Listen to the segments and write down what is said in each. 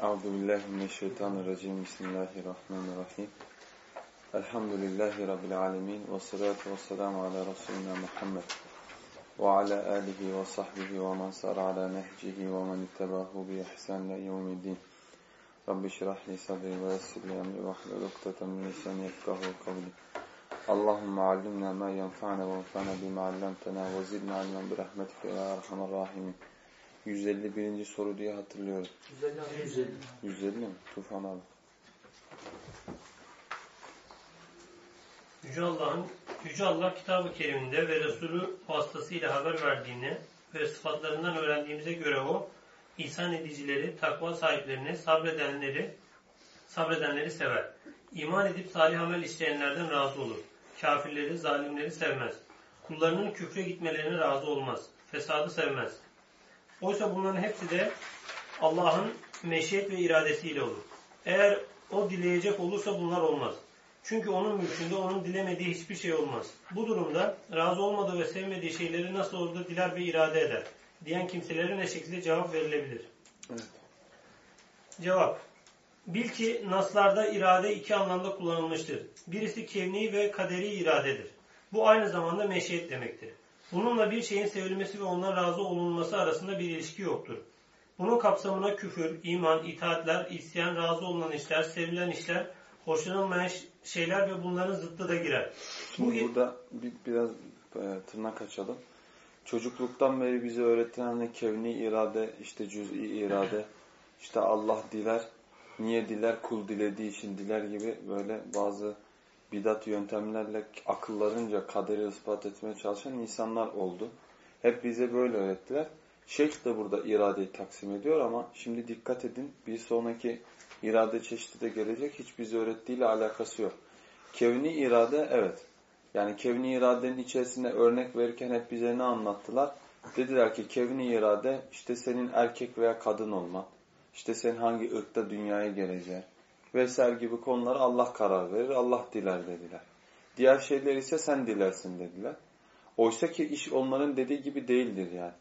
أعوذ بالله من الشيطان الرجيم. بسم الله الرحمن الرحيم. الحمد لله رب العالمين والصلاة والسلام على رسولنا محمد وعلى آله وصحبه ومن سار على نهجه ومن اتبعه بإحسان يوم الدين. رب اشرح لي صدري ويسر لي أمري واحلل عقدة من لساني يفقهوا قولي. اللهم علمنا ما ينفعنا وانفعنا بما علمتنا وزدنا علما برحمتك يا أرحم الراحمين. 151. soru diye hatırlıyorum. 150. 150 mi? Tufan abi. Yüce Allah'ın Yüce Allah kitabı keriminde ve Resulü vasıtasıyla haber verdiğini ve sıfatlarından öğrendiğimize göre o ihsan edicileri, takva sahiplerini, sabredenleri sabredenleri sever. İman edip salih amel işleyenlerden razı olur. Kafirleri, zalimleri sevmez. Kullarının küfre gitmelerine razı olmaz. Fesadı sevmez. Oysa bunların hepsi de Allah'ın meşiyet ve iradesiyle olur. Eğer o dileyecek olursa bunlar olmaz. Çünkü onun mülkünde onun dilemediği hiçbir şey olmaz. Bu durumda razı olmadığı ve sevmediği şeyleri nasıl olur da diler ve irade eder diyen kimselere ne şekilde cevap verilebilir? Evet. Cevap. Bil ki naslarda irade iki anlamda kullanılmıştır. Birisi kevni ve kaderi iradedir. Bu aynı zamanda meşiyet demektir. Bununla bir şeyin sevilmesi ve ondan razı olunması arasında bir ilişki yoktur. Bunun kapsamına küfür, iman, itaatler, isyan, razı olunan işler, sevilen işler, hoşlanılmayan şeyler ve bunların zıttı da girer. Bu Şimdi burada bir, biraz e, tırnak açalım. Çocukluktan beri bize öğretilen ne kevni irade, işte cüz'i irade, işte Allah diler, niye diler, kul dilediği için diler gibi böyle bazı bidat yöntemlerle akıllarınca kaderi ispat etmeye çalışan insanlar oldu. Hep bize böyle öğrettiler. Şeyh de burada iradeyi taksim ediyor ama şimdi dikkat edin bir sonraki irade çeşidi de gelecek. Hiç bize öğrettiğiyle alakası yok. Kevni irade evet. Yani kevni iradenin içerisinde örnek verirken hep bize ne anlattılar? Dediler ki kevni irade işte senin erkek veya kadın olman. İşte sen hangi ırkta dünyaya geleceğin vesaire gibi konuları Allah karar verir, Allah diler dediler. Diğer şeyler ise sen dilersin dediler. Oysa ki iş onların dediği gibi değildir yani.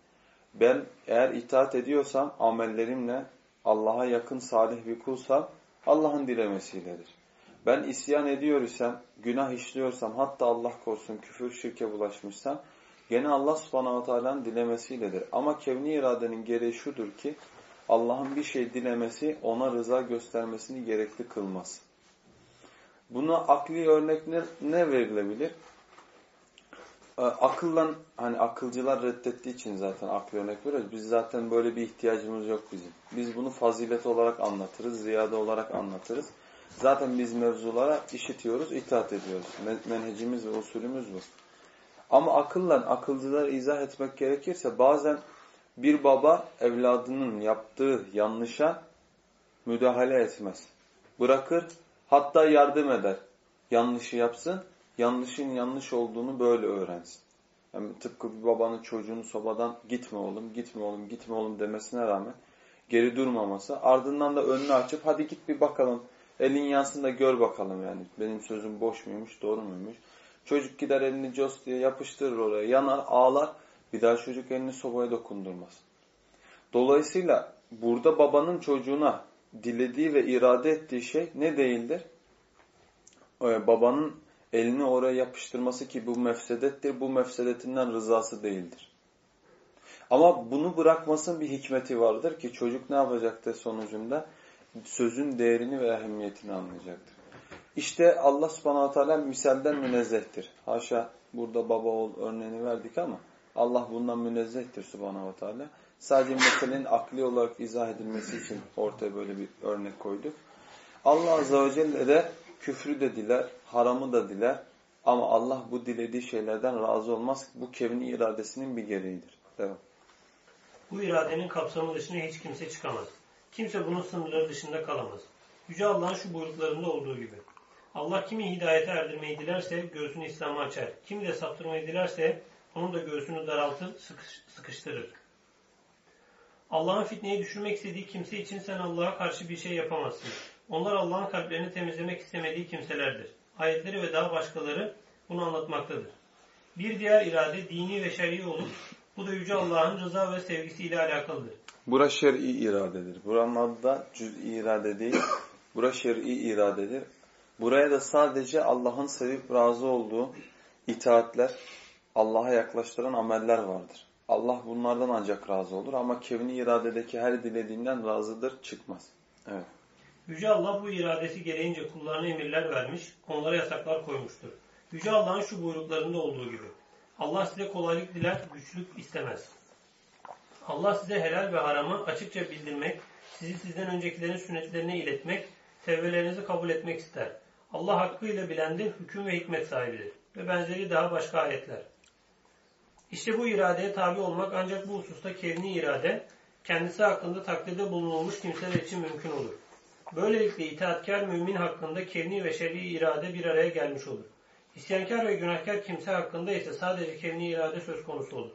Ben eğer itaat ediyorsam amellerimle Allah'a yakın salih bir kulsam Allah'ın dilemesiyledir. Ben isyan ediyor isem, günah işliyorsam, hatta Allah korusun küfür şirke bulaşmışsam gene Allah subhanahu teala'nın dilemesiyledir. Ama kevni iradenin gereği şudur ki Allah'ın bir şey dilemesi ona rıza göstermesini gerekli kılmaz. Buna akli örnek ne, ne verilebilir? Ee, akıllan hani akılcılar reddettiği için zaten akli örnek veriyoruz. Biz zaten böyle bir ihtiyacımız yok bizim. Biz bunu fazilet olarak anlatırız, ziyade olarak anlatırız. Zaten biz mevzulara işitiyoruz, itaat ediyoruz. Menhecimiz ve usulümüz bu. Ama akılla akılcıları izah etmek gerekirse bazen bir baba evladının yaptığı yanlışa müdahale etmez. Bırakır, hatta yardım eder. Yanlışı yapsın, yanlışın yanlış olduğunu böyle öğrensin. Yani tıpkı bir babanın çocuğunu sobadan gitme oğlum, gitme oğlum, gitme oğlum demesine rağmen geri durmaması. Ardından da önünü açıp hadi git bir bakalım, elin yansın da gör bakalım yani. Benim sözüm boş muymuş, doğru muymuş? Çocuk gider elini cos diye yapıştırır oraya, yanar, ağlar. Bir daha çocuk elini sobaya dokundurmaz. Dolayısıyla burada babanın çocuğuna dilediği ve irade ettiği şey ne değildir? Ee, babanın elini oraya yapıştırması ki bu mefsedettir. Bu mefsedetinden rızası değildir. Ama bunu bırakmasının bir hikmeti vardır ki çocuk ne yapacaktır sonucunda? Sözün değerini ve ehemmiyetini anlayacaktır. İşte Allah subhanahu teala misalden münezzehtir. Haşa burada baba oğul örneğini verdik ama Allah bundan münezzehtir subhanahu teala. Sadece meselenin akli olarak izah edilmesi için ortaya böyle bir örnek koyduk. Allah azze ve celle de küfrü de diler, haramı da diler. Ama Allah bu dilediği şeylerden razı olmaz. Bu kevni iradesinin bir gereğidir. Devam. Bu iradenin kapsamı dışına hiç kimse çıkamaz. Kimse bunun sınırları dışında kalamaz. Yüce Allah'ın şu buyruklarında olduğu gibi. Allah kimi hidayete erdirmeyi dilerse göğsünü İslam'a açar. Kimi de saptırmayı dilerse onun da göğsünü daraltır, sıkış- sıkıştırır. Allah'ın fitneyi düşürmek istediği kimse için sen Allah'a karşı bir şey yapamazsın. Onlar Allah'ın kalplerini temizlemek istemediği kimselerdir. Ayetleri ve daha başkaları bunu anlatmaktadır. Bir diğer irade dini ve şer'i olup bu da Yüce Allah'ın rıza ve sevgisiyle alakalıdır. Bura şer'i iradedir. Buranın adı da cüz'i irade değil. Bura şer'i iradedir. Buraya da sadece Allah'ın sevip razı olduğu itaatler, Allah'a yaklaştıran ameller vardır. Allah bunlardan ancak razı olur ama kevni iradedeki her dilediğinden razıdır, çıkmaz. Evet. Yüce Allah bu iradesi gereğince kullarına emirler vermiş, onlara yasaklar koymuştur. Yüce Allah'ın şu buyruklarında olduğu gibi. Allah size kolaylık diler, güçlük istemez. Allah size helal ve haramı açıkça bildirmek, sizi sizden öncekilerin sünnetlerine iletmek, tevbelerinizi kabul etmek ister. Allah hakkıyla bilendir, hüküm ve hikmet sahibidir. Ve benzeri daha başka ayetler. İşte bu iradeye tabi olmak ancak bu hususta kevni irade, kendisi hakkında takdirde bulunulmuş kimseler için mümkün olur. Böylelikle itaatkar mümin hakkında kevni ve şer'i irade bir araya gelmiş olur. İsyankar ve günahkar kimse hakkında ise sadece kevni irade söz konusu olur.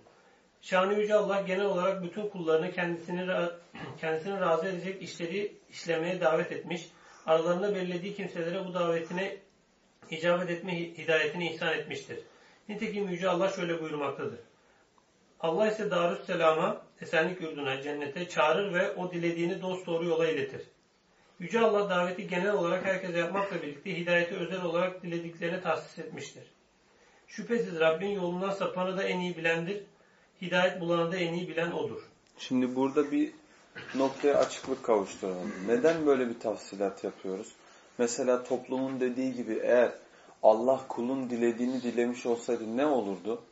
Şanı Yüce Allah genel olarak bütün kullarını kendisini, kendisini razı edecek işleri işlemeye davet etmiş, aralarında belirlediği kimselere bu davetine icabet etme hi- hidayetini ihsan etmiştir. Nitekim Yüce Allah şöyle buyurmaktadır. Allah ise Darüsselam'a, esenlik yurduna, cennete çağırır ve o dilediğini dosdoğru yola iletir. Yüce Allah daveti genel olarak herkese yapmakla birlikte hidayeti özel olarak dilediklerine tahsis etmiştir. Şüphesiz Rabbin yolundan sapanı da en iyi bilendir. Hidayet bulanı da en iyi bilen O'dur. Şimdi burada bir noktaya açıklık kavuşturalım. Neden böyle bir tafsilat yapıyoruz? Mesela toplumun dediği gibi eğer Allah kulun dilediğini dilemiş olsaydı ne olurdu?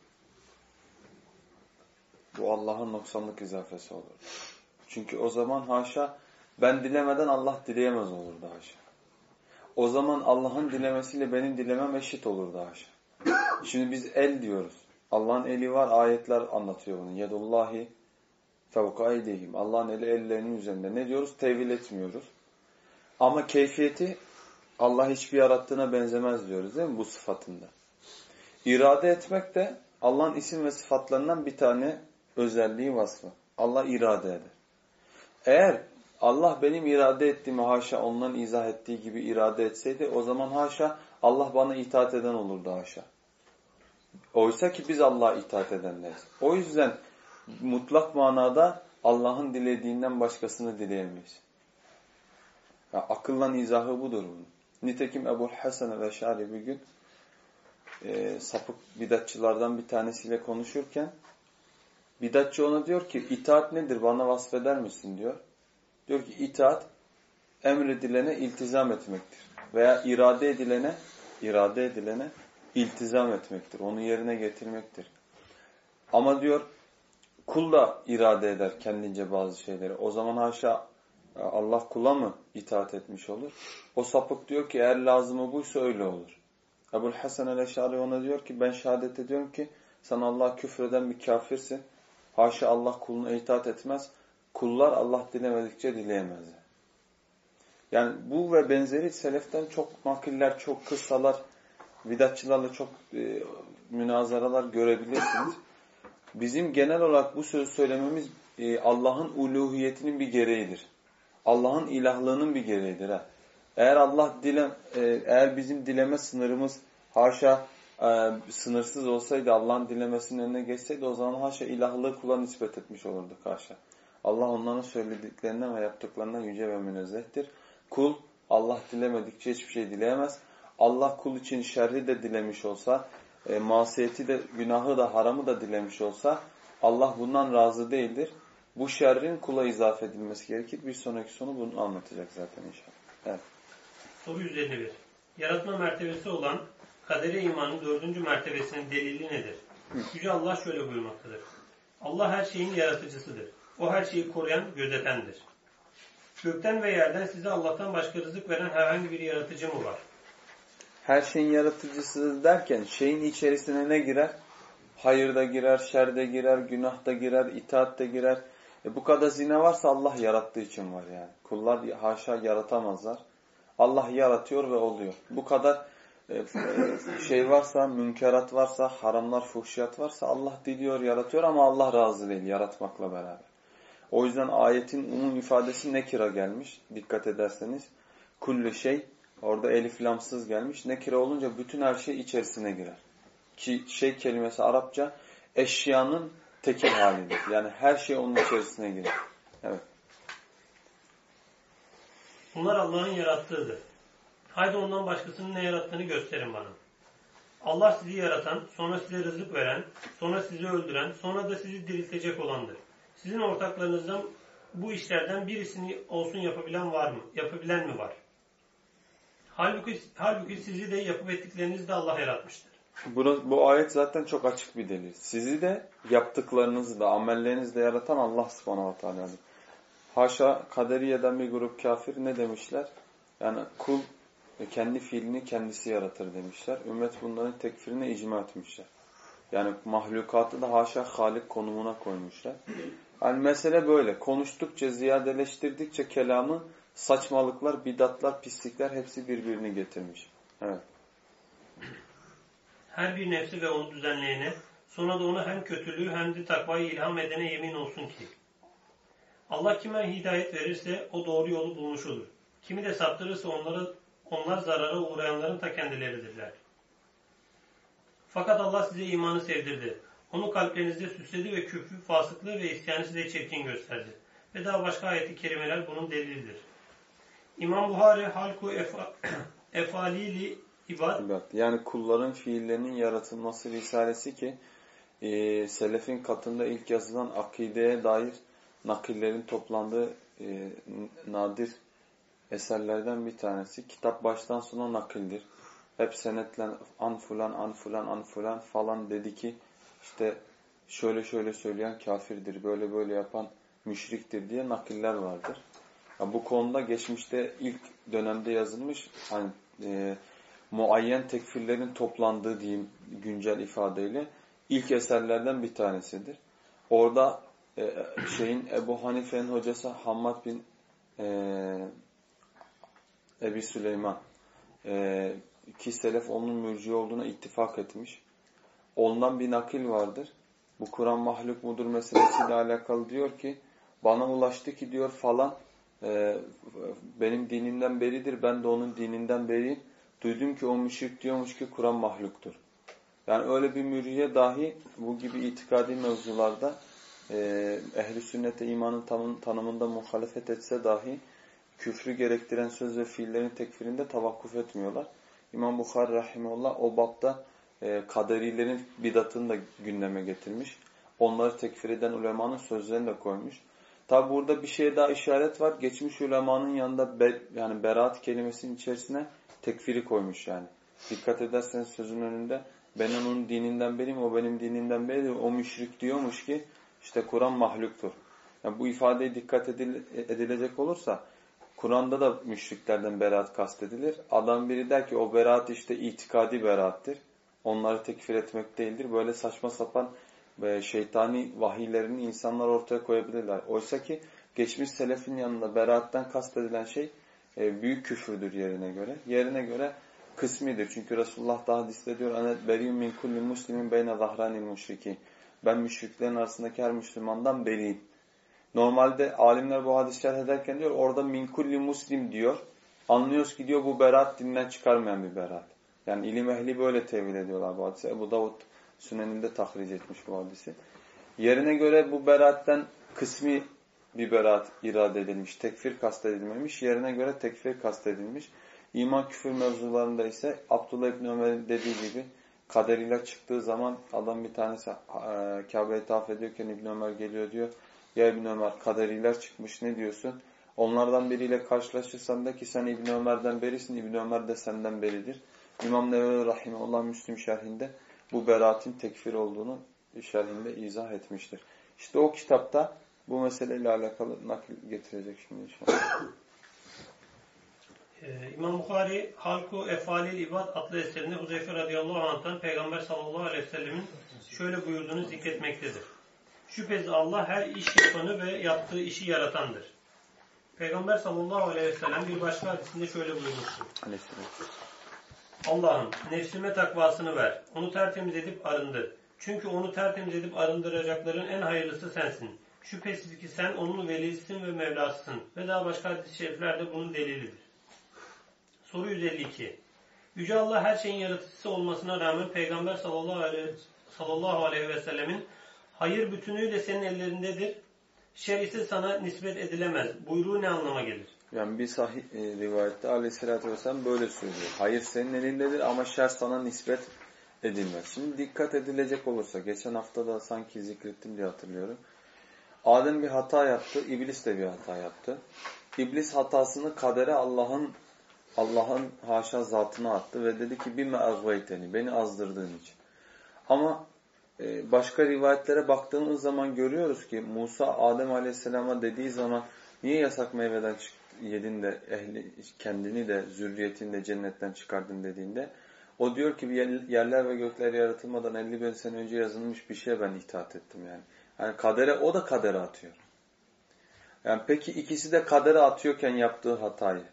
Bu Allah'ın noksanlık izafesi olurdu. Çünkü o zaman haşa ben dilemeden Allah dileyemez olurdu haşa. O zaman Allah'ın dilemesiyle benim dilemem eşit olurdu haşa. Şimdi biz el diyoruz. Allah'ın eli var ayetler anlatıyor bunu. Yedullahi fevka eydihim. Allah'ın eli ellerinin üzerinde. Ne diyoruz? Tevil etmiyoruz. Ama keyfiyeti Allah hiçbir yarattığına benzemez diyoruz değil mi bu sıfatında? İrade etmek de Allah'ın isim ve sıfatlarından bir tane özelliği vasfı. Allah irade eder. Eğer Allah benim irade ettiğimi haşa onların izah ettiği gibi irade etseydi o zaman haşa Allah bana itaat eden olurdu haşa. Oysa ki biz Allah'a itaat edenleriz. O yüzden mutlak manada Allah'ın dilediğinden başkasını dileyemeyiz. Ya, akıllan izahı budur bunun. Nitekim Ebu Hasan el-Eşari bir gün e, sapık bidatçılardan bir tanesiyle konuşurken bidatçı ona diyor ki itaat nedir bana vasfeder misin diyor. Diyor ki itaat emredilene iltizam etmektir. Veya irade edilene irade edilene iltizam etmektir. Onu yerine getirmektir. Ama diyor kul da irade eder kendince bazı şeyleri. O zaman haşa Allah kula mı itaat etmiş olur? O sapık diyor ki eğer lazımı buysa öyle olur. Ebu'l Hasan el-Eşari ona diyor ki ben şehadet ediyorum ki sen Allah küfreden bir kafirsin. Haşa Allah kuluna itaat etmez. Kullar Allah dilemedikçe dileyemezler. Yani bu ve benzeri seleften çok nakiller, çok kıssalar, bidatçılarla çok e, münazaralar görebilirsiniz. Bizim genel olarak bu sözü söylememiz e, Allah'ın uluhiyetinin bir gereğidir. Allah'ın ilahlığının bir gereğidir. Ha. Eğer Allah dile, e, eğer bizim dileme sınırımız haşa e, sınırsız olsaydı Allah'ın dilemesinin önüne geçseydi o zaman haşa ilahlığı kula nispet etmiş olurduk haşa. Allah onların söylediklerinden ve yaptıklarından yüce ve münezzehtir. Kul Allah dilemedikçe hiçbir şey dileyemez. Allah kul için şerri de dilemiş olsa, e, masiyeti de, günahı da, haramı da dilemiş olsa Allah bundan razı değildir. Bu şerrin kula izafe edilmesi gerekir. Bir sonraki sonu bunu anlatacak zaten inşallah. Evet. Soru 151. Yaratma mertebesi olan kadere imanın dördüncü mertebesinin delili nedir? Yüce Allah şöyle buyurmaktadır. Allah her şeyin yaratıcısıdır. O her şeyi koruyan, gözetendir. Gökten ve yerden size Allah'tan başka rızık veren herhangi bir yaratıcı mı var? Her şeyin yaratıcısı derken şeyin içerisine ne girer? Hayır da girer, şer de girer, günah da girer, itaat da girer. E bu kadar zina varsa Allah yarattığı için var yani. Kullar haşa yaratamazlar. Allah yaratıyor ve oluyor. Bu kadar e, e, şey varsa, münkerat varsa, haramlar, fuhşiyat varsa Allah diliyor, yaratıyor ama Allah razı değil yaratmakla beraber. O yüzden ayetin umum ifadesi nekira gelmiş. Dikkat ederseniz. Kullu şey orada elif lamsız gelmiş. Nekira olunca bütün her şey içerisine girer. Ki şey kelimesi Arapça eşyanın tekil halidir. Yani her şey onun içerisine girer. Evet. Bunlar Allah'ın yarattığıdır. Haydi ondan başkasının ne yarattığını gösterin bana. Allah sizi yaratan, sonra size rızık veren, sonra sizi öldüren, sonra da sizi diriltecek olandır. Sizin ortaklarınızdan bu işlerden birisini olsun yapabilen var mı? Yapabilen mi var? Halbuki, halbuki sizi de yapıp ettiklerinizi de Allah yaratmıştır. Burası, bu ayet zaten çok açık bir delil. Sizi de yaptıklarınızı da amellerinizi de yaratan Allah subhanahu wa ta'aladır. Haşa kaderiyeden bir grup kafir ne demişler? Yani kul kendi fiilini kendisi yaratır demişler. Ümmet bunların tekfirine icma etmişler. Yani mahlukatı da haşa halik konumuna koymuşlar. Yani mesele böyle. Konuştukça, ziyadeleştirdikçe kelamı saçmalıklar, bidatlar, pislikler hepsi birbirini getirmiş. Evet. Her bir nefsi ve onu düzenleyene, sonra da ona hem kötülüğü hem de takvayı ilham edene yemin olsun ki. Allah kime hidayet verirse o doğru yolu bulmuş olur. Kimi de saptırırsa onları, onlar zarara uğrayanların ta kendileridirler. Fakat Allah size imanı sevdirdi. Onu kalplerinizde süsledi ve küfrü, fasıklığı ve isyanı size çirkin gösterdi. Ve daha başka ayeti kerimeler bunun delilidir. İmam Buhari halku efa, efalili ibad. Yani kulların fiillerinin yaratılması risalesi ki e, selefin katında ilk yazılan akideye dair nakillerin toplandığı e, nadir eserlerden bir tanesi. Kitap baştan sona nakildir. Hep senetle an fulan an fulan an fulan falan dedi ki işte şöyle şöyle söyleyen kafirdir, böyle böyle yapan müşriktir diye nakiller vardır. Ya bu konuda geçmişte ilk dönemde yazılmış hani e, muayyen tekfirlerin toplandığı diyeyim güncel ifadeyle ilk eserlerden bir tanesidir. Orada e, şeyin Ebu Hanife'nin hocası Hammad bin e, Ebi Süleyman e, ki selef onun mürci olduğuna ittifak etmiş. Ondan bir nakil vardır. Bu Kur'an mahluk mudur meselesiyle alakalı diyor ki bana ulaştı ki diyor falan e, benim dinimden beridir ben de onun dininden beriyim. Duydum ki o müşrik diyormuş ki Kur'an mahluktur. Yani öyle bir mürciye dahi bu gibi itikadi mevzularda e, ehli sünnete imanın tanım, tanımında muhalefet etse dahi küfrü gerektiren söz ve fiillerin tekfirinde tavakkuf etmiyorlar. İmam Bukhari rahimullah o bapta e, kaderilerin bidatını da gündeme getirmiş. Onları tekfir eden ulemanın sözlerini de koymuş. Tabi burada bir şeye daha işaret var. Geçmiş ulemanın yanında be, yani beraat kelimesinin içerisine tekfiri koymuş yani. Dikkat ederseniz sözün önünde ben onun dininden beriyim, o benim dinimden beridir. O müşrik diyormuş ki işte Kur'an mahluktur. Yani bu ifadeye dikkat edil, edilecek olursa Kur'an'da da müşriklerden beraat kastedilir. Adam biri der ki o beraat işte itikadi beraattir. Onları tekfir etmek değildir. Böyle saçma sapan ve şeytani vahiylerini insanlar ortaya koyabilirler. Oysa ki geçmiş selefin yanında beraatten kastedilen şey e, büyük küfürdür yerine göre. Yerine göre kısmidir. Çünkü Resulullah da hadiste diyor anet beriyum min kulli muslimin beyne zahranil müşriki. Ben müşriklerin arasındaki her Müslümandan beriyim. Normalde alimler bu hadis şerh ederken diyor orada min kulli muslim diyor. Anlıyoruz ki diyor bu beraat dinden çıkarmayan bir beraat. Yani ilim ehli böyle tevil ediyorlar bu hadisi. Ebu Davud Sünen'inde tahric etmiş bu hadisi. Yerine göre bu beraatten kısmi bir beraat irade edilmiş. Tekfir kastedilmemiş. Yerine göre tekfir kastedilmiş. İman küfür mevzularında ise Abdullah İbni Ömer'in dediği gibi kaderiyle çıktığı zaman adam bir tanesi e, Kabe'ye tavaf ediyorken İbni Ömer geliyor diyor. Ya İbni Ömer kaderiler çıkmış ne diyorsun? Onlardan biriyle karşılaşırsan da ki sen İbni Ömer'den berisin, İbni Ömer de senden beridir. İmam Nevevi Rahimullah Müslüm şerhinde bu beraatin tekfir olduğunu şerhinde izah etmiştir. İşte o kitapta bu meseleyle alakalı nakil getirecek şimdi inşallah. Ee, İmam Bukhari Halku Efalil İbad adlı eserinde Huzeyfe radıyallahu anh'tan Peygamber sallallahu aleyhi ve sellemin şöyle buyurduğunu zikretmektedir. Şüphesiz Allah her iş yapanı ve yaptığı işi yaratandır. Peygamber sallallahu aleyhi ve sellem bir başka hadisinde şöyle buyurmuştur. Allah'ım nefsime takvasını ver. Onu tertemiz edip arındır. Çünkü onu tertemiz edip arındıracakların en hayırlısı sensin. Şüphesiz ki sen onun velisisin ve mevlasısın. Ve daha başka hadis-i şerifler de bunun delilidir. Soru 152. Yüce Allah her şeyin yaratıcısı olmasına rağmen Peygamber sallallahu aleyhi, sallallahu aleyhi ve sellemin hayır bütünüyle senin ellerindedir. Şer ise sana nispet edilemez. Buyruğu ne anlama gelir? Yani bir sahih e, rivayette aleyhissalatü vesselam böyle söylüyor. Hayır senin elindedir ama şer sana nispet edilmez. Şimdi dikkat edilecek olursa, geçen hafta da sanki zikrettim diye hatırlıyorum. Adem bir hata yaptı, İblis de bir hata yaptı. İblis hatasını kadere Allah'ın Allah'ın haşa zatına attı ve dedi ki bime azvayteni, beni azdırdığın için. Ama e, başka rivayetlere baktığımız zaman görüyoruz ki Musa Adem Aleyhisselam'a dediği zaman niye yasak meyveden yedin de ehli, kendini de zürriyetini de cennetten çıkardın dediğinde o diyor ki "Yer- yerler ve gökler yaratılmadan 50 bin sene önce yazılmış bir şeye ben itaat ettim yani. Yani kadere o da kadere atıyor. Yani peki ikisi de kadere atıyorken yaptığı hatayı.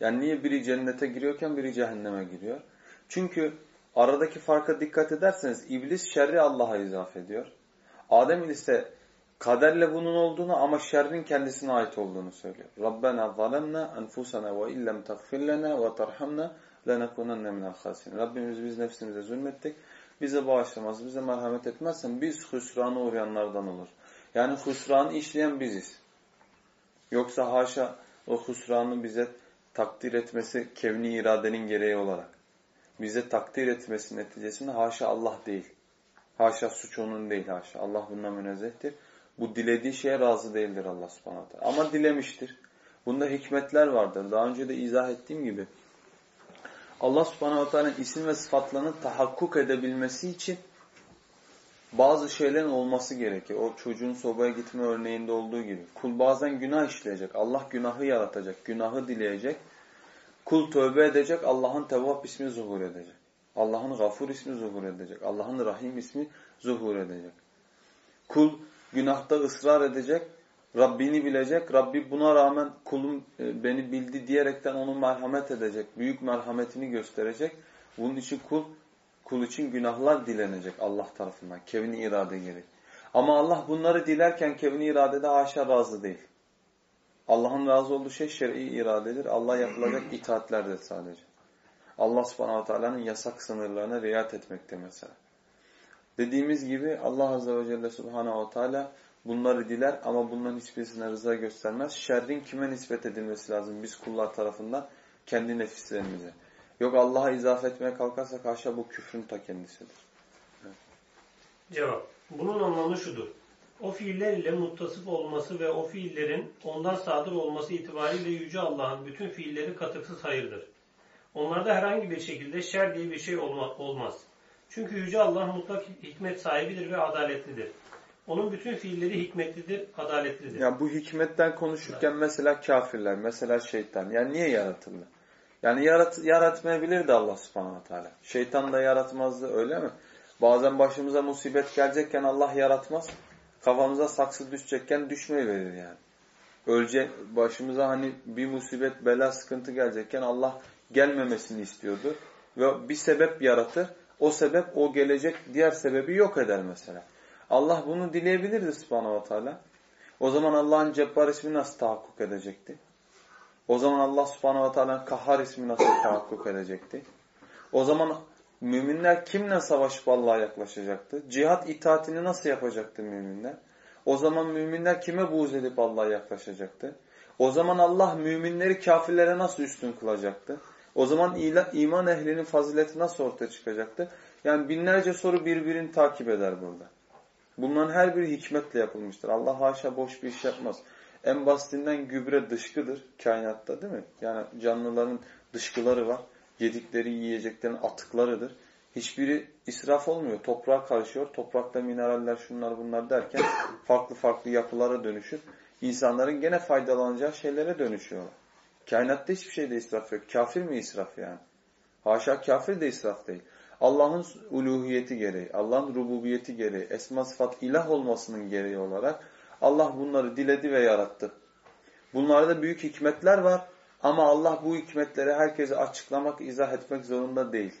Yani niye biri cennete giriyorken biri cehenneme giriyor? Çünkü aradaki farka dikkat ederseniz iblis şerri Allah'a izaf ediyor. Adem ise kaderle bunun olduğunu ama şerrin kendisine ait olduğunu söylüyor. Rabbena zalemna enfusana ve illem tagfir lana ve terhamna lenekunenne minel khasirin. Rabbimiz biz nefsimize zulmettik. Bize bağışlamaz, bize merhamet etmezsen biz hüsrana uğrayanlardan olur. Yani hüsranı işleyen biziz. Yoksa haşa o hüsranı bize takdir etmesi kevni iradenin gereği olarak. Bize takdir etmesi neticesinde haşa Allah değil. Haşa suç onun değil haşa. Allah bundan münezzehtir. Bu dilediği şeye razı değildir Allah subhanahu. Ama dilemiştir. Bunda hikmetler vardır. Daha önce de izah ettiğim gibi. Allah subhanahu teala'nın isim ve sıfatlarını tahakkuk edebilmesi için bazı şeylerin olması gerekir. O çocuğun sobaya gitme örneğinde olduğu gibi. Kul bazen günah işleyecek. Allah günahı yaratacak. Günahı dileyecek. Kul tövbe edecek. Allah'ın Tevvab ismi zuhur edecek. Allah'ın Gafur ismi zuhur edecek. Allah'ın Rahim ismi zuhur edecek. Kul günahta ısrar edecek. Rabbini bilecek. Rabbi buna rağmen kulum e, beni bildi diyerekten onu merhamet edecek. Büyük merhametini gösterecek. Bunun için kul kul için günahlar dilenecek Allah tarafından. Kevni irade gereği. Ama Allah bunları dilerken kevni iradede haşa razı değil. Allah'ın razı olduğu şey şer'i iradedir. Allah yapılacak itaatlerdir sadece. Allah subhanahu teala'nın yasak sınırlarına riayet etmekte mesela. Dediğimiz gibi Allah azze ve celle subhanahu teala bunları diler ama bunların hiçbirisine rıza göstermez. Şerrin kime nispet edilmesi lazım biz kullar tarafından? Kendi nefislerimize. Yok Allah'a izafe etmeye kalkarsak haşa bu küfrün ta kendisidir. Cevap. Bunun anlamı şudur. O fiiller ile olması ve o fiillerin ondan sadır olması itibariyle Yüce Allah'ın bütün fiilleri katıksız hayırdır. Onlarda herhangi bir şekilde şer diye bir şey olma, olmaz. Çünkü Yüce Allah mutlak hikmet sahibidir ve adaletlidir. Onun bütün fiilleri hikmetlidir, adaletlidir. Ya bu hikmetten konuşurken mesela kafirler, mesela şeytan. Yani niye yaratıldı? Yani yarat, yaratmayabilirdi Allah subhanahu teala. Şeytan da yaratmazdı öyle mi? Bazen başımıza musibet gelecekken Allah yaratmaz. Kafamıza saksı düşecekken düşmeyi verir yani. Ölce başımıza hani bir musibet, bela, sıkıntı gelecekken Allah gelmemesini istiyordu. Ve bir sebep yaratır. O sebep o gelecek diğer sebebi yok eder mesela. Allah bunu dileyebilirdi subhanahu teala. O zaman Allah'ın Cebbar ismi nasıl tahakkuk edecekti? O zaman Allah subhanahu teala'nın Kahhar ismi nasıl tahakkuk edecekti? O zaman müminler kimle savaşıp Allah'a yaklaşacaktı? Cihat itaatini nasıl yapacaktı müminler? O zaman müminler kime buğz edip Allah'a yaklaşacaktı? O zaman Allah müminleri kafirlere nasıl üstün kılacaktı? O zaman iman ehlinin fazileti nasıl ortaya çıkacaktı? Yani binlerce soru birbirini takip eder burada. Bunların her biri hikmetle yapılmıştır. Allah haşa boş bir iş yapmaz. En basitinden gübre dışkıdır kainatta değil mi? Yani canlıların dışkıları var. Yedikleri yiyeceklerin atıklarıdır. Hiçbiri israf olmuyor. Toprağa karışıyor. Toprakta mineraller şunlar bunlar derken farklı farklı yapılara dönüşür. İnsanların gene faydalanacağı şeylere dönüşüyorlar. Kainatta hiçbir şeyde israf yok. Kafir mi israf yani? Haşa kafir de israf değil. Allah'ın uluhiyeti gereği, Allah'ın rububiyeti gereği, esma sıfat ilah olmasının gereği olarak Allah bunları diledi ve yarattı. Bunlarda büyük hikmetler var ama Allah bu hikmetleri herkese açıklamak, izah etmek zorunda değil.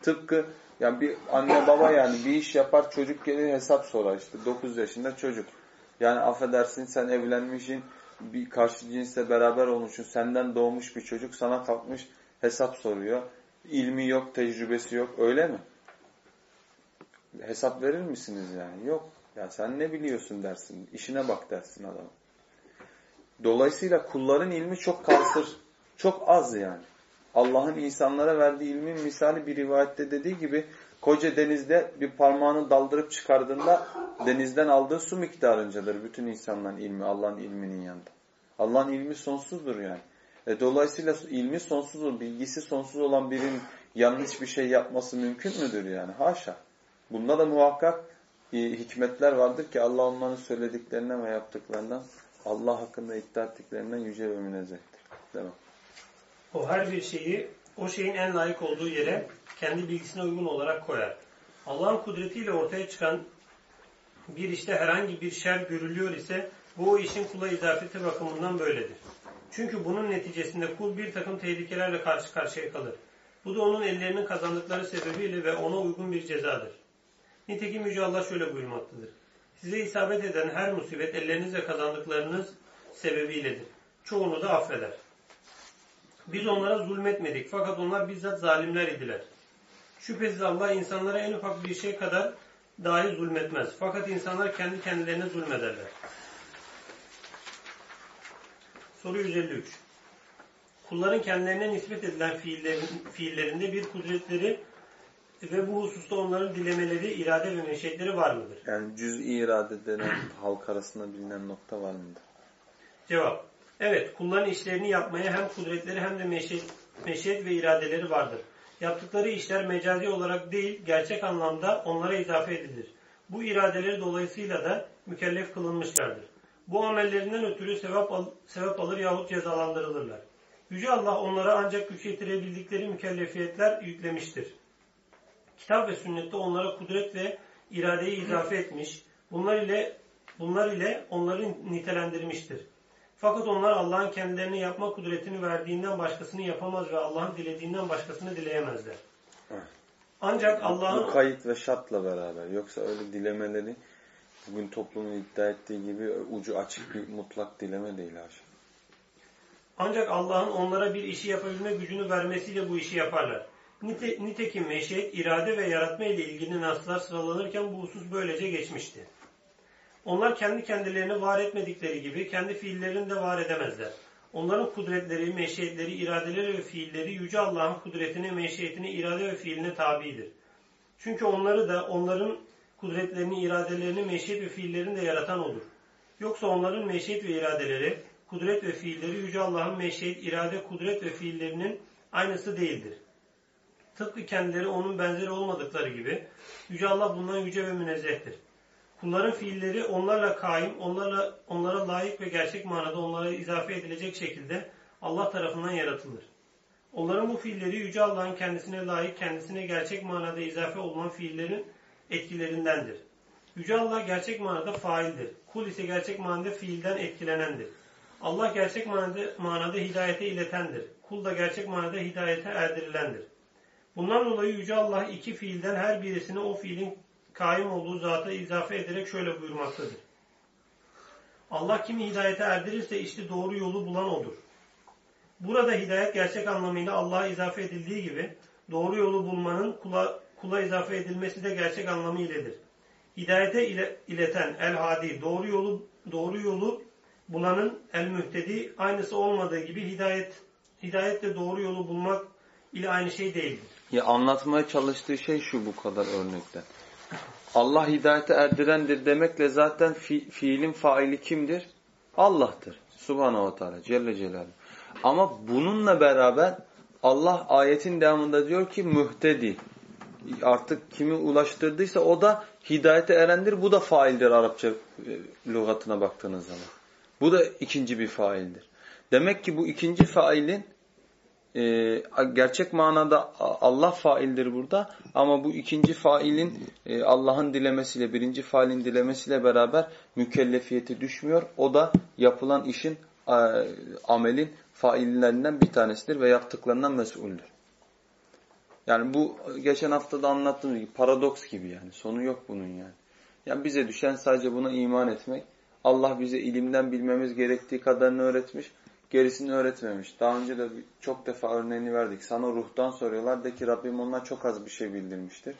Tıpkı yani bir anne baba yani bir iş yapar çocuk gelir hesap sorar işte 9 yaşında çocuk. Yani affedersin sen evlenmişsin bir karşı cinsle beraber olmuşsun senden doğmuş bir çocuk sana kalkmış hesap soruyor. İlmi yok, tecrübesi yok öyle mi? Hesap verir misiniz yani? Yok. Ya sen ne biliyorsun dersin. İşine bak dersin adam. Dolayısıyla kulların ilmi çok kasır. Çok az yani. Allah'ın insanlara verdiği ilmin misali bir rivayette dediği gibi koca denizde bir parmağını daldırıp çıkardığında denizden aldığı su miktarıncadır bütün insanların ilmi Allah'ın ilminin yanında. Allah'ın ilmi sonsuzdur yani. E, dolayısıyla ilmi sonsuzdur, bilgisi sonsuz olan birinin yanlış bir şey yapması mümkün müdür yani? Haşa. Bunda da muhakkak e, hikmetler vardır ki Allah onların söylediklerinden ve yaptıklarından Allah hakkında iddia ettiklerinden yüce ve münezzehtir. Devam. O her bir şeyi o şeyin en layık olduğu yere kendi bilgisine uygun olarak koyar. Allah'ın kudretiyle ortaya çıkan bir işte herhangi bir şer görülüyor ise bu o işin kula izafeti bakımından böyledir. Çünkü bunun neticesinde kul bir takım tehlikelerle karşı karşıya kalır. Bu da onun ellerinin kazandıkları sebebiyle ve ona uygun bir cezadır. Nitekim Yüce Allah şöyle buyurmaktadır. Size isabet eden her musibet ellerinizle kazandıklarınız sebebiyledir. Çoğunu da affeder. Biz onlara zulmetmedik fakat onlar bizzat zalimler idiler. Şüphesiz Allah insanlara en ufak bir şey kadar dahi zulmetmez. Fakat insanlar kendi kendilerine zulmederler. Soru 153. Kulların kendilerine nispet edilen fiillerin, fiillerinde bir kudretleri ve bu hususta onların dilemeleri, irade ve meşiyetleri var mıdır? Yani cüz-i irade denen halk arasında bilinen nokta var mıdır? Cevap. Evet, kulların işlerini yapmaya hem kudretleri hem de meşiyet, meşiyet ve iradeleri vardır. Yaptıkları işler mecazi olarak değil, gerçek anlamda onlara izafe edilir. Bu iradeleri dolayısıyla da mükellef kılınmışlardır. Bu amellerinden ötürü sevap, al, sevap alır yahut cezalandırılırlar. Yüce Allah onlara ancak güç yetirebildikleri mükellefiyetler yüklemiştir. Kitap ve sünnette onlara kudret ve iradeyi izafe etmiş, bunlar ile bunlar ile onları nitelendirmiştir. Fakat onlar Allah'ın kendilerine yapma kudretini verdiğinden başkasını yapamaz ve Allah'ın dilediğinden başkasını dileyemezler. Ancak Allah'ın... Bu kayıt ve şartla beraber. Yoksa öyle dilemeleri bugün toplumun iddia ettiği gibi ucu açık bir mutlak dileme değil haşa. Ancak Allah'ın onlara bir işi yapabilme gücünü vermesiyle bu işi yaparlar. Nite, nitekim meşiyet, irade ve yaratma ile ilgili naslar sıralanırken bu husus böylece geçmişti. Onlar kendi kendilerini var etmedikleri gibi kendi fiillerini de var edemezler. Onların kudretleri, meşiyetleri, iradeleri ve fiilleri Yüce Allah'ın kudretine, meşiyetine, irade ve fiiline tabidir. Çünkü onları da onların kudretlerini, iradelerini, meşiyet ve fiillerini de yaratan olur. Yoksa onların meşiyet ve iradeleri, kudret ve fiilleri Yüce Allah'ın meşiyet, irade, kudret ve fiillerinin aynısı değildir. Tıpkı kendileri onun benzeri olmadıkları gibi Yüce Allah bundan yüce ve münezzehtir. Kulların fiilleri onlarla kaim, onlarla, onlara layık ve gerçek manada onlara izafe edilecek şekilde Allah tarafından yaratılır. Onların bu fiilleri Yüce Allah'ın kendisine layık, kendisine gerçek manada izafe olunan fiillerin etkilerindendir. Yüce Allah gerçek manada faildir. Kul ise gerçek manada fiilden etkilenendir. Allah gerçek manada, manada hidayete iletendir. Kul da gerçek manada hidayete erdirilendir. Bundan dolayı Yüce Allah iki fiilden her birisini o fiilin kaim olduğu zata izafe ederek şöyle buyurmaktadır. Allah kimi hidayete erdirirse işte doğru yolu bulan odur. Burada hidayet gerçek anlamıyla Allah'a izafe edildiği gibi doğru yolu bulmanın kula, kula izafe edilmesi de gerçek anlamı iledir. Hidayete ile, ileten el-hadi doğru yolu doğru yolu bulanın el-mühtedi aynısı olmadığı gibi hidayet hidayetle doğru yolu bulmak ile aynı şey değildir. Ya anlatmaya çalıştığı şey şu bu kadar örnekten. Allah hidayete erdirendir demekle zaten fi, fiilin faili kimdir? Allah'tır. Subhanahu Teala Celle Celaluhu. Ama bununla beraber Allah ayetin devamında diyor ki mühtedi. Artık kimi ulaştırdıysa o da hidayete erendir. Bu da faildir Arapça e, lügatına baktığınız zaman. Bu da ikinci bir faildir. Demek ki bu ikinci failin e, gerçek manada Allah faildir burada ama bu ikinci failin e, Allah'ın dilemesiyle birinci failin dilemesiyle beraber mükellefiyeti düşmüyor. O da yapılan işin e, amelin faillerinden bir tanesidir ve yaptıklarından mesuldür. Yani bu geçen hafta da anlattığım gibi paradoks gibi yani sonu yok bunun yani. Yani bize düşen sadece buna iman etmek. Allah bize ilimden bilmemiz gerektiği kadarını öğretmiş. Gerisini öğretmemiş. Daha önce de çok defa örneğini verdik. Sana ruhtan soruyorlar. De ki Rabbim onlar çok az bir şey bildirmiştir.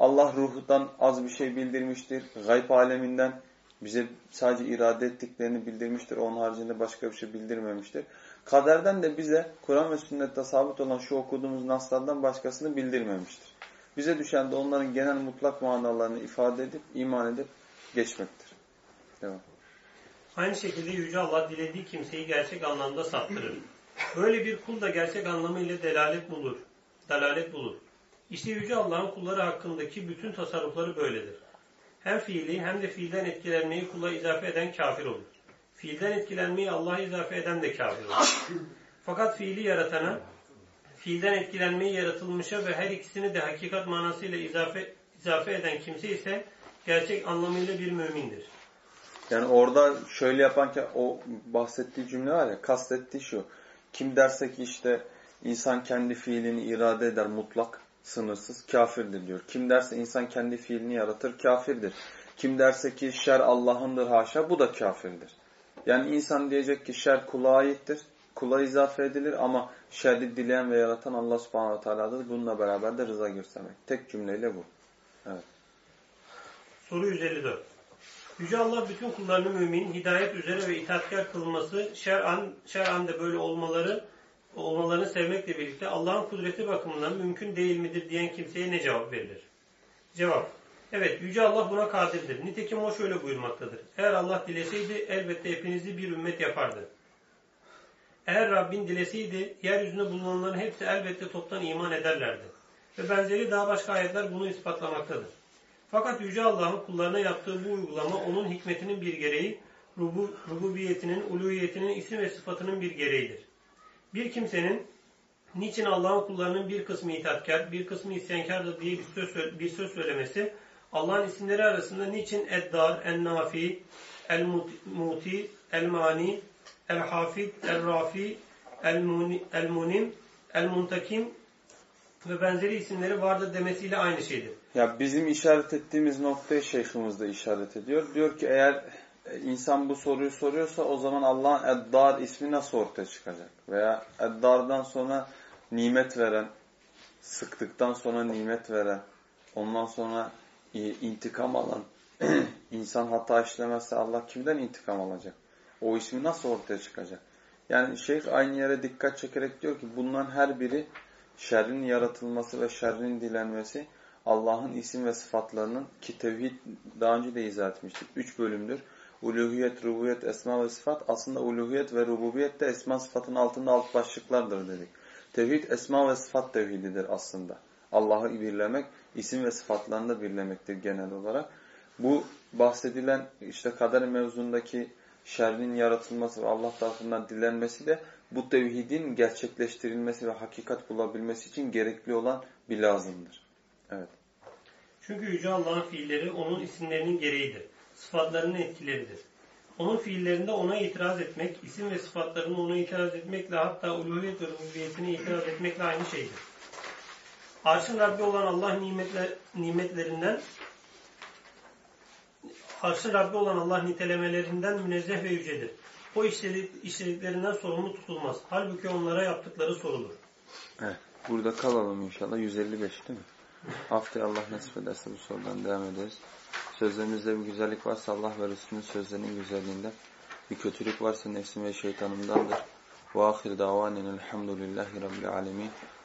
Allah ruhtan az bir şey bildirmiştir. Gayb aleminden bize sadece irade ettiklerini bildirmiştir. Onun haricinde başka bir şey bildirmemiştir. Kaderden de bize Kur'an ve sünnette sabit olan şu okuduğumuz naslardan başkasını bildirmemiştir. Bize düşen de onların genel mutlak manalarını ifade edip, iman edip geçmektir. Devam. Aynı şekilde Yüce Allah dilediği kimseyi gerçek anlamda saptırır. Böyle bir kul da gerçek anlamıyla delalet bulur. Dalalet bulur. İşte Yüce Allah'ın kulları hakkındaki bütün tasarrufları böyledir. Hem fiili hem de fiilden etkilenmeyi kula izafe eden kafir olur. Fiilden etkilenmeyi Allah'a izafe eden de kafir olur. Fakat fiili yaratana, fiilden etkilenmeyi yaratılmışa ve her ikisini de hakikat manasıyla izafe, izafe eden kimse ise gerçek anlamıyla bir mümindir. Yani orada şöyle yapan ki o bahsettiği cümle var ya kastettiği şu. Kim derse ki işte insan kendi fiilini irade eder mutlak, sınırsız kafirdir diyor. Kim derse insan kendi fiilini yaratır kafirdir. Kim derse ki şer Allah'ındır haşa bu da kafirdir. Yani insan diyecek ki şer kula aittir. Kula izafe edilir ama şerri dileyen ve yaratan Allah subhanahu teala'dır. Bununla beraber de rıza göstermek. Tek cümleyle bu. Evet. Soru 154. Yüce Allah bütün kullarını mümin, hidayet üzere ve itaatkar kılması, şer'an, şer'an de böyle olmaları, olmalarını sevmekle birlikte Allah'ın kudreti bakımından mümkün değil midir diyen kimseye ne cevap verilir? Cevap. Evet, Yüce Allah buna kadirdir. Nitekim o şöyle buyurmaktadır. Eğer Allah dileseydi elbette hepinizi bir ümmet yapardı. Eğer Rabbin dileseydi yeryüzünde bulunanların hepsi elbette toptan iman ederlerdi. Ve benzeri daha başka ayetler bunu ispatlamaktadır. Fakat Yüce Allah'ın kullarına yaptığı bu uygulama onun hikmetinin bir gereği, rubu, rububiyetinin, uluhiyetinin isim ve sıfatının bir gereğidir. Bir kimsenin niçin Allah'ın kullarının bir kısmı itaatkar, bir kısmı isyankardır diye bir söz, bir söz söylemesi, Allah'ın isimleri arasında niçin Eddar, En-Nafi, El-Muti, El-Mani, El-Hafid, El-Rafi, El-Munim, El-Muntakim ve benzeri isimleri vardır demesiyle aynı şeydir. Ya bizim işaret ettiğimiz noktaya şeyhimiz de işaret ediyor. Diyor ki eğer insan bu soruyu soruyorsa o zaman Allah'ın Eddar ismi nasıl ortaya çıkacak? Veya Eddar'dan sonra nimet veren, sıktıktan sonra nimet veren, ondan sonra intikam alan, insan hata işlemezse Allah kimden intikam alacak? O ismi nasıl ortaya çıkacak? Yani şeyh aynı yere dikkat çekerek diyor ki bunların her biri şerrin yaratılması ve şerrin dilenmesi Allah'ın isim ve sıfatlarının ki tevhid daha önce de izah etmiştik. Üç bölümdür. Uluhiyet, rububiyet, esma ve sıfat. Aslında uluhiyet ve rububiyet de esma sıfatın altında alt başlıklardır dedik. Tevhid esma ve sıfat tevhididir aslında. Allah'ı birlemek, isim ve sıfatlarını da birlemektir genel olarak. Bu bahsedilen işte kader mevzundaki şerrin yaratılması ve Allah tarafından dilenmesi de bu tevhidin gerçekleştirilmesi ve hakikat bulabilmesi için gerekli olan bir lazımdır. Evet. Çünkü Yüce Allah'ın fiilleri onun isimlerinin gereğidir. Sıfatlarının etkileridir. Onun fiillerinde ona itiraz etmek, isim ve sıfatlarını ona itiraz etmekle hatta uluhiyet ve rububiyetine itiraz etmekle aynı şeydir. Arşın Rabbi olan Allah nimetler, nimetlerinden Arşın Rabbi olan Allah nitelemelerinden münezzeh ve yücedir. O işledik, işlediklerinden sorumlu tutulmaz. Halbuki onlara yaptıkları sorulur. Evet. Burada kalalım inşallah. 155 değil mi? Haftaya Allah nasip ederse bu sorudan devam ederiz. Sözlerimizde bir güzellik varsa Allah ve Resulünün sözlerinin güzelliğinden, bir kötülük varsa nefsim ve şeytanımdandır. Ve ahir davanen elhamdülillahi rabbil alemin.